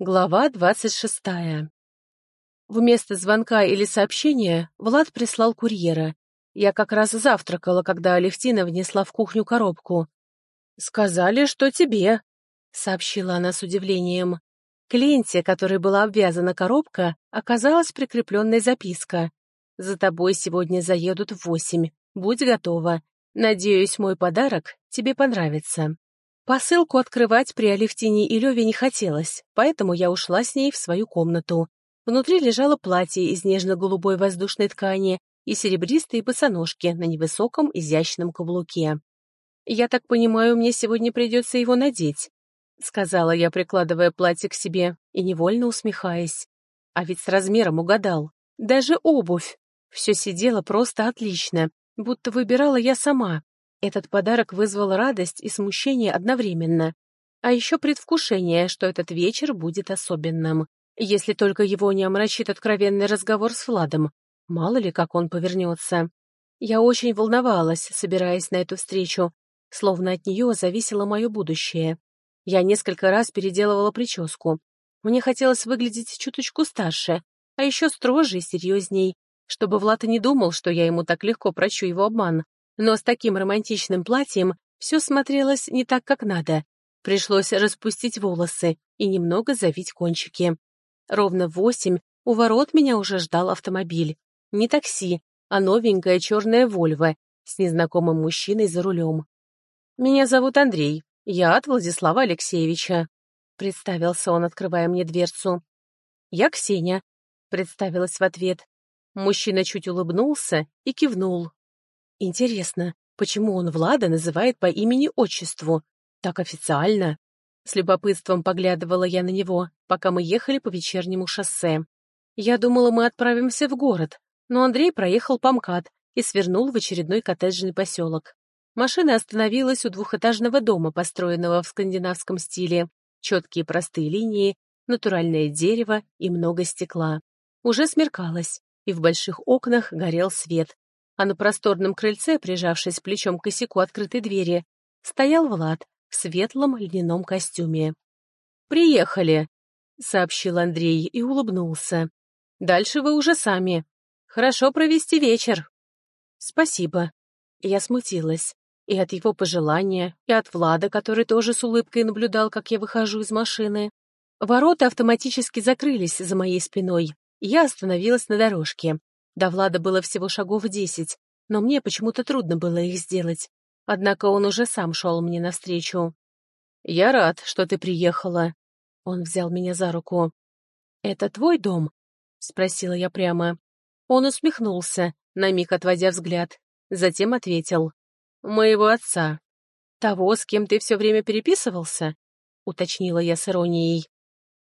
Глава двадцать шестая. Вместо звонка или сообщения Влад прислал курьера. Я как раз завтракала, когда Алевтина внесла в кухню коробку. «Сказали, что тебе», — сообщила она с удивлением. К ленте, которой была обвязана коробка, оказалась прикрепленная записка. «За тобой сегодня заедут в восемь. Будь готова. Надеюсь, мой подарок тебе понравится». Посылку открывать при Алевтине и Леве не хотелось, поэтому я ушла с ней в свою комнату. Внутри лежало платье из нежно-голубой воздушной ткани и серебристые босоножки на невысоком изящном каблуке. «Я так понимаю, мне сегодня придется его надеть», — сказала я, прикладывая платье к себе и невольно усмехаясь. А ведь с размером угадал. Даже обувь. Все сидело просто отлично, будто выбирала я сама. Этот подарок вызвал радость и смущение одновременно, а еще предвкушение, что этот вечер будет особенным, если только его не омрачит откровенный разговор с Владом. Мало ли, как он повернется. Я очень волновалась, собираясь на эту встречу, словно от нее зависело мое будущее. Я несколько раз переделывала прическу. Мне хотелось выглядеть чуточку старше, а еще строже и серьезней, чтобы Влад и не думал, что я ему так легко прощу его обман. Но с таким романтичным платьем все смотрелось не так, как надо. Пришлось распустить волосы и немного завить кончики. Ровно в восемь у ворот меня уже ждал автомобиль. Не такси, а новенькая черная «Вольво» с незнакомым мужчиной за рулем. «Меня зовут Андрей. Я от Владислава Алексеевича», — представился он, открывая мне дверцу. «Я Ксения», — представилась в ответ. Мужчина чуть улыбнулся и кивнул. Интересно, почему он Влада называет по имени-отчеству? Так официально. С любопытством поглядывала я на него, пока мы ехали по вечернему шоссе. Я думала, мы отправимся в город, но Андрей проехал по МКАД и свернул в очередной коттеджный поселок. Машина остановилась у двухэтажного дома, построенного в скандинавском стиле. Четкие простые линии, натуральное дерево и много стекла. Уже смеркалось, и в больших окнах горел свет, а на просторном крыльце, прижавшись плечом к косяку открытой двери, стоял Влад в светлом льняном костюме. «Приехали», — сообщил Андрей и улыбнулся. «Дальше вы уже сами. Хорошо провести вечер». «Спасибо». Я смутилась. И от его пожелания, и от Влада, который тоже с улыбкой наблюдал, как я выхожу из машины. Ворота автоматически закрылись за моей спиной. Я остановилась на дорожке, до Влада было всего шагов десять, но мне почему-то трудно было их сделать. Однако он уже сам шел мне навстречу. «Я рад, что ты приехала». Он взял меня за руку. «Это твой дом?» — спросила я прямо. Он усмехнулся, на миг отводя взгляд. Затем ответил. «Моего отца». «Того, с кем ты все время переписывался?» — уточнила я с иронией.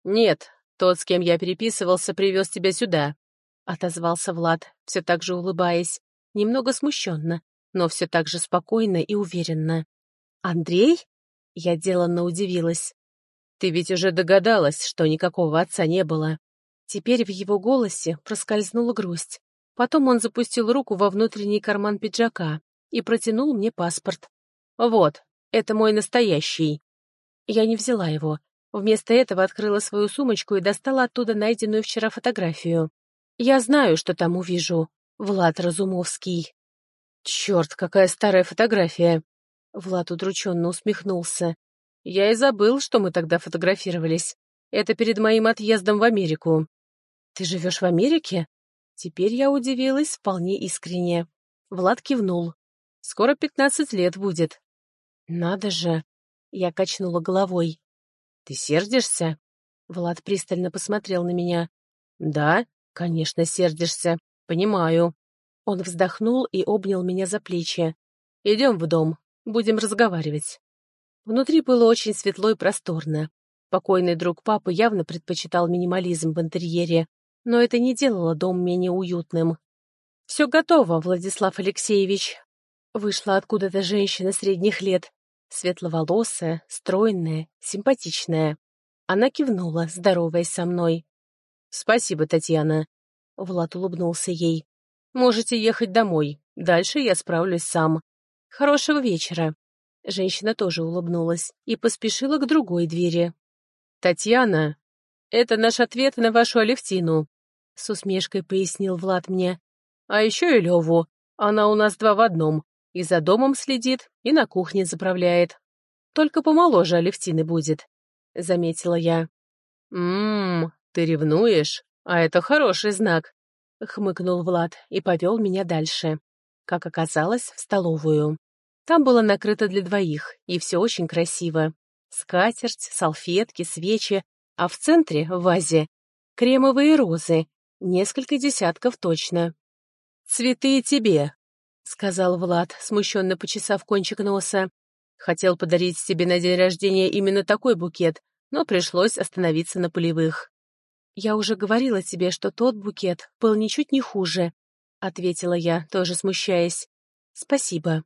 «Нет, тот, с кем я переписывался, привез тебя сюда. — отозвался Влад, все так же улыбаясь, немного смущенно, но все так же спокойно и уверенно. «Андрей?» — я деланно удивилась. «Ты ведь уже догадалась, что никакого отца не было». Теперь в его голосе проскользнула грусть. Потом он запустил руку во внутренний карман пиджака и протянул мне паспорт. «Вот, это мой настоящий». Я не взяла его. Вместо этого открыла свою сумочку и достала оттуда найденную вчера фотографию. Я знаю, что там увижу. Влад Разумовский. Черт, какая старая фотография. Влад удрученно усмехнулся. Я и забыл, что мы тогда фотографировались. Это перед моим отъездом в Америку. Ты живешь в Америке? Теперь я удивилась вполне искренне. Влад кивнул. Скоро пятнадцать лет будет. Надо же. Я качнула головой. Ты сердишься? Влад пристально посмотрел на меня. Да, «Конечно, сердишься. Понимаю». Он вздохнул и обнял меня за плечи. «Идем в дом. Будем разговаривать». Внутри было очень светло и просторно. Покойный друг папы явно предпочитал минимализм в интерьере, но это не делало дом менее уютным. «Все готово, Владислав Алексеевич». Вышла откуда-то женщина средних лет, светловолосая, стройная, симпатичная. Она кивнула, здороваясь со мной. «Спасибо, Татьяна». Влад улыбнулся ей. «Можете ехать домой. Дальше я справлюсь сам. Хорошего вечера». Женщина тоже улыбнулась и поспешила к другой двери. «Татьяна!» Это наш ответ на вашу Алевтину», — с усмешкой пояснил Влад мне. «А еще и Леву. Она у нас два в одном. И за домом следит, и на кухне заправляет. Только помоложе Алевтины будет», — заметила я. «Ммм, ты ревнуешь? А это хороший знак», — хмыкнул Влад и повел меня дальше. Как оказалось, в столовую. Там было накрыто для двоих, и все очень красиво. Скатерть, салфетки, свечи, а в центре, в вазе, кремовые розы, несколько десятков точно. «Цветы тебе», — сказал Влад, смущенно почесав кончик носа. «Хотел подарить тебе на день рождения именно такой букет, но пришлось остановиться на полевых». «Я уже говорила тебе, что тот букет был ничуть не хуже», — ответила я, тоже смущаясь. «Спасибо».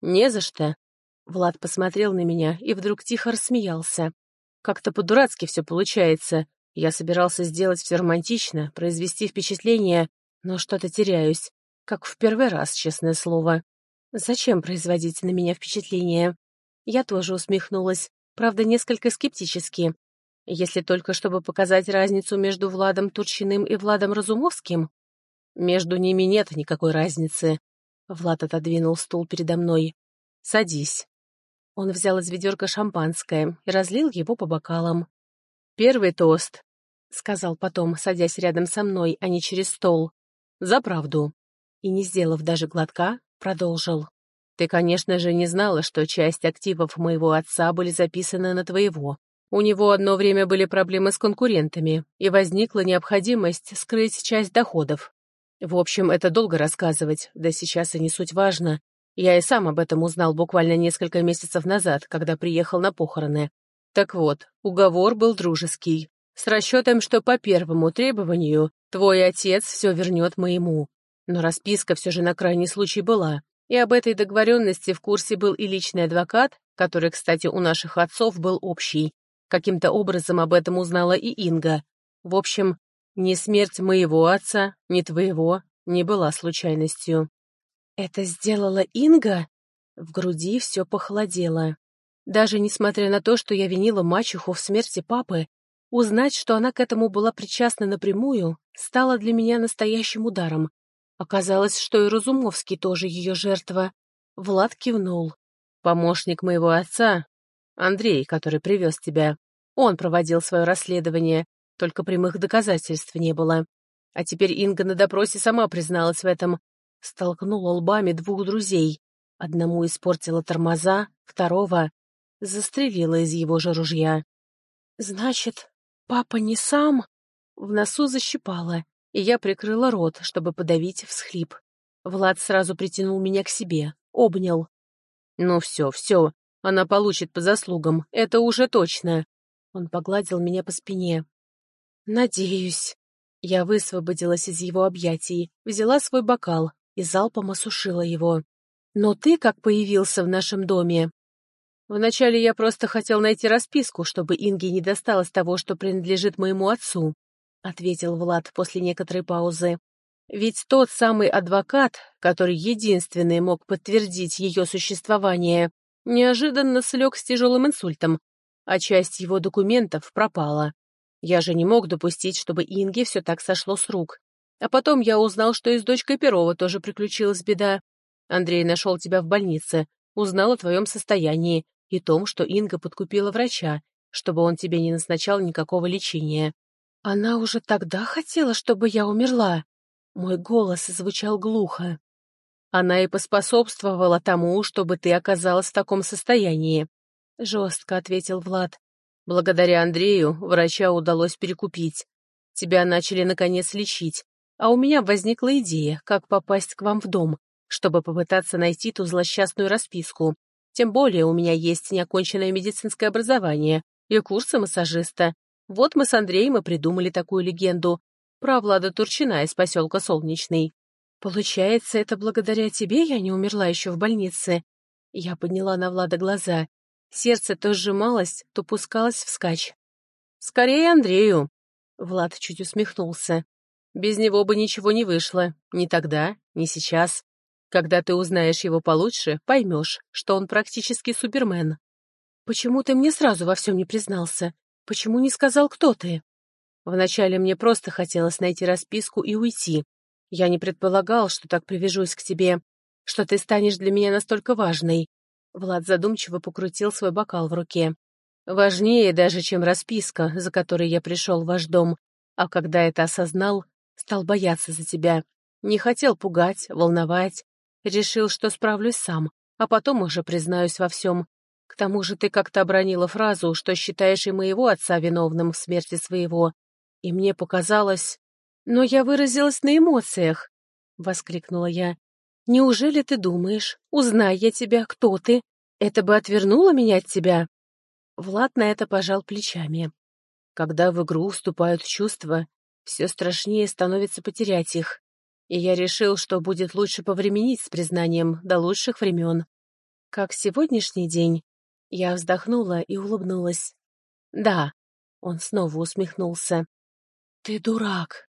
«Не за что». Влад посмотрел на меня и вдруг тихо рассмеялся. Как-то по-дурацки все получается. Я собирался сделать все романтично, произвести впечатление, но что-то теряюсь. Как в первый раз, честное слово. Зачем производить на меня впечатление? Я тоже усмехнулась, правда, несколько скептически. Если только чтобы показать разницу между Владом Турчиным и Владом Разумовским. Между ними нет никакой разницы. Влад отодвинул стул передо мной. «Садись». Он взял из ведерка шампанское и разлил его по бокалам. «Первый тост», — сказал потом, садясь рядом со мной, а не через стол. «За правду». И, не сделав даже глотка, продолжил. «Ты, конечно же, не знала, что часть активов моего отца были записаны на твоего. У него одно время были проблемы с конкурентами, и возникла необходимость скрыть часть доходов. В общем, это долго рассказывать, да сейчас и не суть важно. Я и сам об этом узнал буквально несколько месяцев назад, когда приехал на похороны. Так вот, уговор был дружеский, с расчетом, что по первому требованию твой отец все вернет моему. Но расписка все же на крайний случай была, и об этой договоренности в курсе был и личный адвокат, который, кстати, у наших отцов был общий. Каким-то образом об этом узнала и Инга. В общем, ни смерть моего отца, ни твоего не была случайностью. «Это сделала Инга?» В груди все похолодело. Даже несмотря на то, что я винила мачеху в смерти папы, узнать, что она к этому была причастна напрямую, стало для меня настоящим ударом. Оказалось, что и Разумовский тоже ее жертва. Влад кивнул. «Помощник моего отца, Андрей, который привез тебя, он проводил свое расследование, только прямых доказательств не было. А теперь Инга на допросе сама призналась в этом, Столкнула лбами двух друзей. Одному испортила тормоза, второго застрелила из его же ружья. «Значит, папа не сам?» В носу защипала, и я прикрыла рот, чтобы подавить всхлип. Влад сразу притянул меня к себе, обнял. «Ну все, все, она получит по заслугам, это уже точно!» Он погладил меня по спине. «Надеюсь». Я высвободилась из его объятий, взяла свой бокал, и залпом осушила его. «Но ты как появился в нашем доме?» «Вначале я просто хотел найти расписку, чтобы Инге не досталось того, что принадлежит моему отцу», — ответил Влад после некоторой паузы. «Ведь тот самый адвокат, который единственный мог подтвердить ее существование, неожиданно слег с тяжелым инсультом, а часть его документов пропала. Я же не мог допустить, чтобы Инге все так сошло с рук. А потом я узнал, что и с дочкой Перова тоже приключилась беда. Андрей нашел тебя в больнице, узнал о твоем состоянии и том, что Инга подкупила врача, чтобы он тебе не назначал никакого лечения. Она уже тогда хотела, чтобы я умерла. Мой голос звучал глухо. Она и поспособствовала тому, чтобы ты оказалась в таком состоянии. Жестко ответил Влад. Благодаря Андрею врача удалось перекупить. Тебя начали, наконец, лечить, а у меня возникла идея, как попасть к вам в дом, чтобы попытаться найти ту злосчастную расписку. Тем более у меня есть неоконченное медицинское образование и курсы массажиста. Вот мы с Андреем и придумали такую легенду про Влада Турчина из поселка Солнечный. Получается, это благодаря тебе я не умерла еще в больнице? Я подняла на Влада глаза. Сердце то сжималось, то пускалось вскачь. «Скорее Андрею!» Влад чуть усмехнулся. Без него бы ничего не вышло. Ни тогда, ни сейчас. Когда ты узнаешь его получше, поймешь, что он практически супермен. Почему ты мне сразу во всем не признался? Почему не сказал, кто ты? Вначале мне просто хотелось найти расписку и уйти. Я не предполагал, что так привяжусь к тебе, что ты станешь для меня настолько важной. Влад задумчиво покрутил свой бокал в руке. Важнее даже, чем расписка, за которой я пришел в ваш дом. А когда это осознал, стал бояться за тебя. Не хотел пугать, волновать. Решил, что справлюсь сам, а потом уже признаюсь во всем. К тому же ты как-то обронила фразу, что считаешь и моего отца виновным в смерти своего. И мне показалось... Но я выразилась на эмоциях, — воскликнула я. Неужели ты думаешь, узнай я тебя, кто ты, это бы отвернуло меня от тебя? Влад на это пожал плечами. Когда в игру вступают чувства, все страшнее становится потерять их. И я решил, что будет лучше повременить с признанием до лучших времен. Как сегодняшний день, я вздохнула и улыбнулась. «Да», — он снова усмехнулся. «Ты дурак», —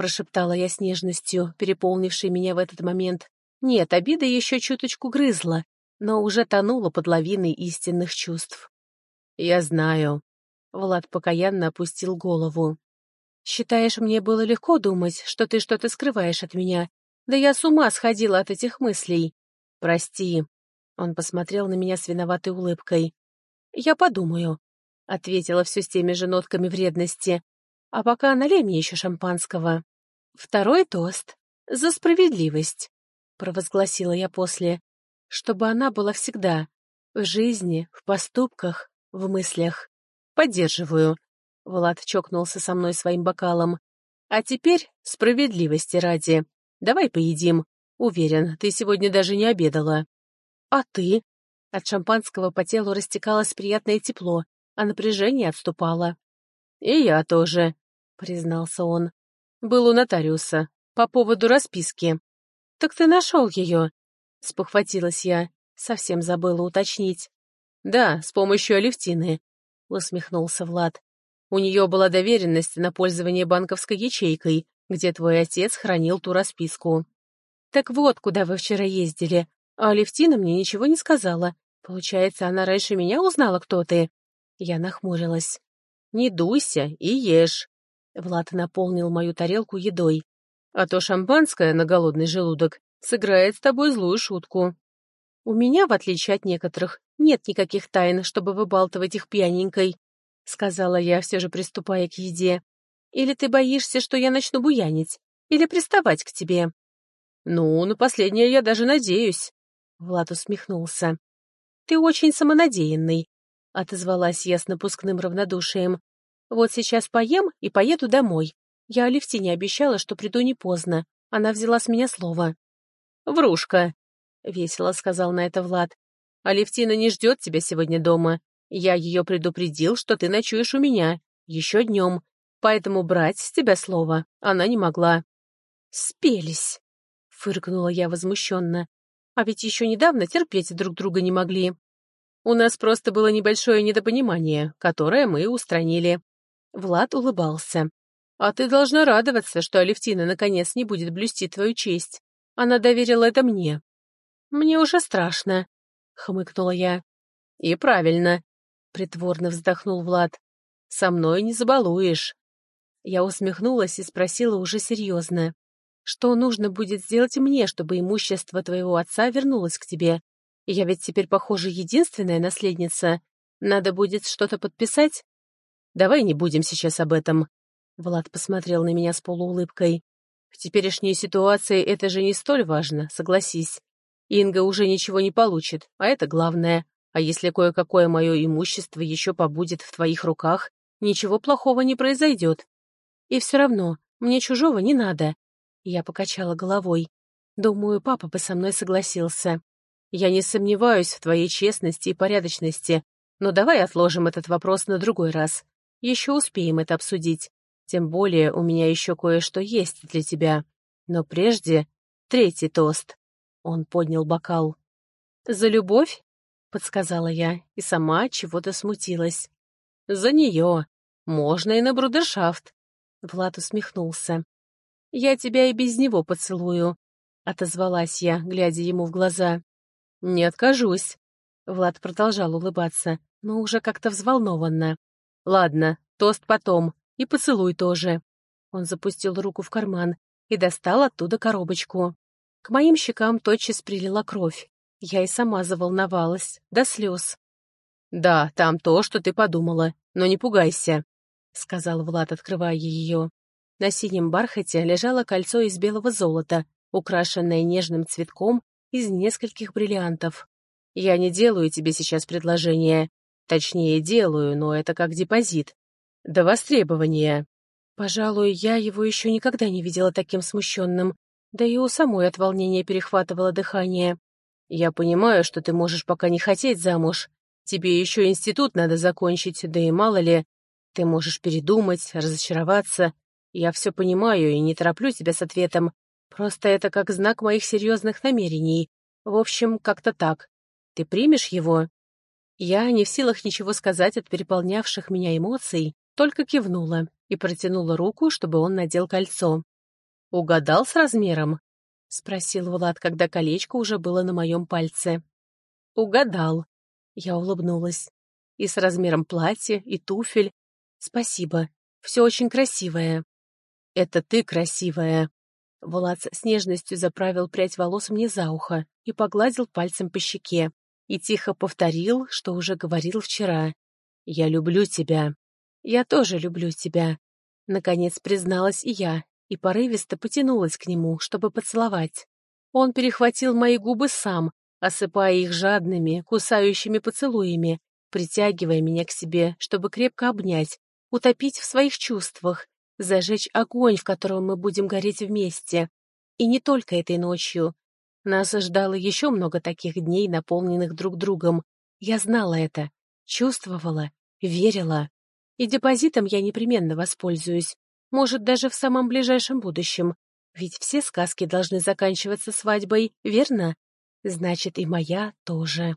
прошептала я с нежностью, переполнившей меня в этот момент. Нет, обида еще чуточку грызла, но уже тонула под лавиной истинных чувств. «Я знаю», — Влад покаянно опустил голову. «Считаешь, мне было легко думать, что ты что-то скрываешь от меня? Да я с ума сходила от этих мыслей. Прости». Он посмотрел на меня с виноватой улыбкой. «Я подумаю», — ответила все с теми же нотками вредности. «А пока налей мне еще шампанского». «Второй тост. За справедливость», — провозгласила я после. «Чтобы она была всегда. В жизни, в поступках, в мыслях. Поддерживаю. Влад чокнулся со мной своим бокалом. А теперь справедливости ради. Давай поедим. Уверен, ты сегодня даже не обедала. А ты? От шампанского по телу растекалось приятное тепло, а напряжение отступало. И я тоже, признался он. Был у нотариуса. По поводу расписки. Так ты нашел ее? Спохватилась я. Совсем забыла уточнить. «Да, с помощью Алевтины», — усмехнулся Влад. «У нее была доверенность на пользование банковской ячейкой, где твой отец хранил ту расписку». «Так вот, куда вы вчера ездили. А Алевтина мне ничего не сказала. Получается, она раньше меня узнала, кто ты?» Я нахмурилась. «Не дуйся и ешь». Влад наполнил мою тарелку едой. «А то шампанское на голодный желудок сыграет с тобой злую шутку». У меня, в отличие от некоторых, нет никаких тайн, чтобы выбалтывать их пьяненькой», — сказала я, все же приступая к еде. «Или ты боишься, что я начну буянить? Или приставать к тебе?» «Ну, на последнее я даже надеюсь», — Влад усмехнулся. «Ты очень самонадеянный», — отозвалась я с напускным равнодушием. «Вот сейчас поем и поеду домой. Я Алевтине обещала, что приду не поздно. Она взяла с меня слово». «Врушка», — весело сказал на это Влад. «Алевтина не ждет тебя сегодня дома. Я ее предупредил, что ты ночуешь у меня, еще днем, поэтому брать с тебя слово она не могла». «Спелись!» — фыркнула я возмущенно. «А ведь еще недавно терпеть друг друга не могли. У нас просто было небольшое недопонимание, которое мы устранили». Влад улыбался. «А ты должна радоваться, что Алевтина наконец не будет блюсти твою честь. Она доверила это мне, «Мне уже страшно», — хмыкнула я. «И правильно», — притворно вздохнул Влад. «Со мной не забалуешь». Я усмехнулась и спросила уже серьезно. «Что нужно будет сделать мне, чтобы имущество твоего отца вернулось к тебе? Я ведь теперь, похоже, единственная наследница. Надо будет что-то подписать?» «Давай не будем сейчас об этом», — Влад посмотрел на меня с полуулыбкой. «В теперешней ситуации это же не столь важно, согласись. Инга уже ничего не получит, а это главное. А если кое-какое мое имущество еще побудет в твоих руках, ничего плохого не произойдет. И все равно, мне чужого не надо. Я покачала головой. Думаю, папа бы со мной согласился. Я не сомневаюсь в твоей честности и порядочности, но давай отложим этот вопрос на другой раз. Еще успеем это обсудить. Тем более у меня еще кое-что есть для тебя. Но прежде третий тост. Он поднял бокал. «За любовь?» — подсказала я, и сама чего-то смутилась. «За нее. Можно и на брудершафт». Влад усмехнулся. «Я тебя и без него поцелую», — отозвалась я, глядя ему в глаза. «Не откажусь». Влад продолжал улыбаться, но уже как-то взволнованно. «Ладно, тост потом. И поцелуй тоже. Он запустил руку в карман и достал оттуда коробочку. К моим щекам тотчас прилила кровь. Я и сама заволновалась, до слез. «Да, там то, что ты подумала, но не пугайся», — сказал Влад, открывая ее. На синем бархате лежало кольцо из белого золота, украшенное нежным цветком из нескольких бриллиантов. «Я не делаю тебе сейчас предложение. Точнее, делаю, но это как депозит. До востребования». Пожалуй, я его еще никогда не видела таким смущенным, да и у самой от волнения перехватывало дыхание. «Я понимаю, что ты можешь пока не хотеть замуж. Тебе еще институт надо закончить, да и мало ли. Ты можешь передумать, разочароваться. Я все понимаю и не тороплю тебя с ответом. Просто это как знак моих серьезных намерений. В общем, как-то так. Ты примешь его?» Я, не в силах ничего сказать от переполнявших меня эмоций, только кивнула и протянула руку, чтобы он надел кольцо. «Угадал с размером?» — спросил Влад, когда колечко уже было на моем пальце. «Угадал». Я улыбнулась. «И с размером платья, и туфель. Спасибо. Все очень красивое». «Это ты красивая». Влад с нежностью заправил прядь волос мне за ухо и погладил пальцем по щеке. И тихо повторил, что уже говорил вчера. «Я люблю тебя». «Я тоже люблю тебя», — наконец призналась и я, и порывисто потянулась к нему, чтобы поцеловать. Он перехватил мои губы сам, осыпая их жадными, кусающими поцелуями, притягивая меня к себе, чтобы крепко обнять, утопить в своих чувствах, зажечь огонь, в котором мы будем гореть вместе. И не только этой ночью. Нас ждало еще много таких дней, наполненных друг другом. Я знала это, чувствовала, верила. И депозитом я непременно воспользуюсь. Может, даже в самом ближайшем будущем. Ведь все сказки должны заканчиваться свадьбой, верно? Значит, и моя тоже.